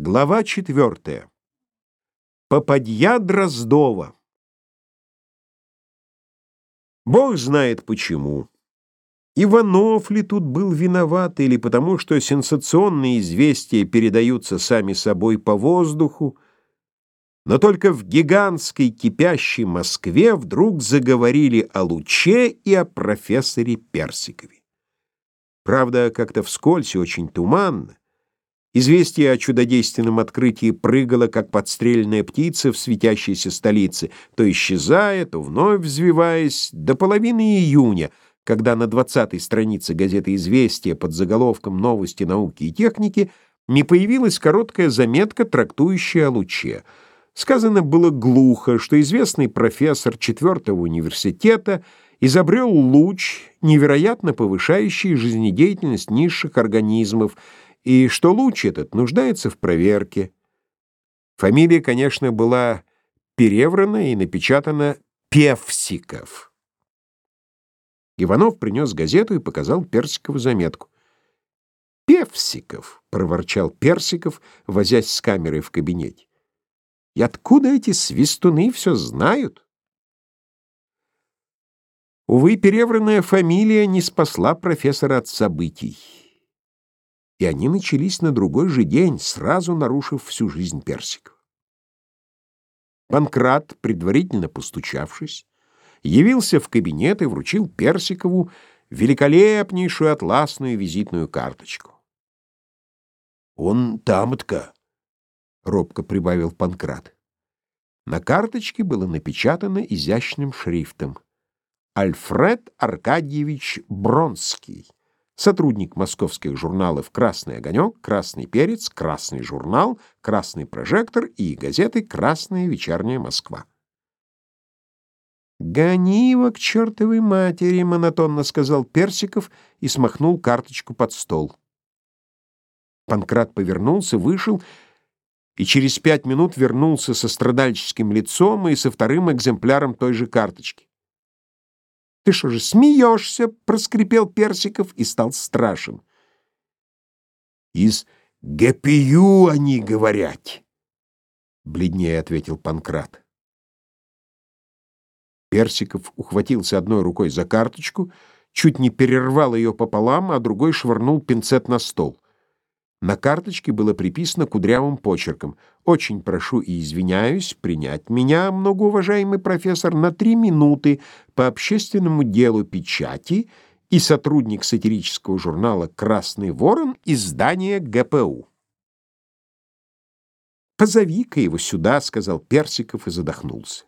Глава четвертая. Попадья Дроздова. Бог знает почему. Иванов ли тут был виноват, или потому, что сенсационные известия передаются сами собой по воздуху, но только в гигантской кипящей Москве вдруг заговорили о Луче и о профессоре Персикове. Правда, как-то вскользь и очень туманно, Известие о чудодейственном открытии прыгало, как подстрельная птица в светящейся столице, то исчезая, то вновь взвиваясь, до половины июня, когда на двадцатой странице газеты «Известия» под заголовком «Новости науки и техники» не появилась короткая заметка, трактующая о луче. Сказано было глухо, что известный профессор четвертого университета изобрел луч, невероятно повышающий жизнедеятельность низших организмов, и что луч этот нуждается в проверке. Фамилия, конечно, была переврана и напечатана Певсиков. Иванов принес газету и показал Персикову заметку. «Певсиков!» — проворчал Персиков, возясь с камерой в кабинете. «И откуда эти свистуны все знают?» Увы, перевранная фамилия не спасла профессора от событий и они начались на другой же день, сразу нарушив всю жизнь Персиков. Панкрат, предварительно постучавшись, явился в кабинет и вручил Персикову великолепнейшую атласную визитную карточку. «Он там-тка», — робко прибавил Панкрат. На карточке было напечатано изящным шрифтом «Альфред Аркадьевич Бронский» сотрудник московских журналов «Красный огонек», «Красный перец», «Красный журнал», «Красный прожектор» и газеты «Красная вечерняя Москва». «Гони его к чертовой матери», — монотонно сказал Персиков и смахнул карточку под стол. Панкрат повернулся, вышел и через пять минут вернулся со страдальческим лицом и со вторым экземпляром той же карточки. «Ты что же, смеешься?» — проскрипел Персиков и стал страшен. «Из ГПЮ они говорят», — бледнее ответил Панкрат. Персиков ухватился одной рукой за карточку, чуть не перервал ее пополам, а другой швырнул пинцет на стол. На карточке было приписано кудрявым почерком «Очень прошу и извиняюсь принять меня, многоуважаемый профессор, на три минуты по общественному делу печати и сотрудник сатирического журнала «Красный ворон» издания ГПУ». «Позови-ка его сюда», — сказал Персиков и задохнулся.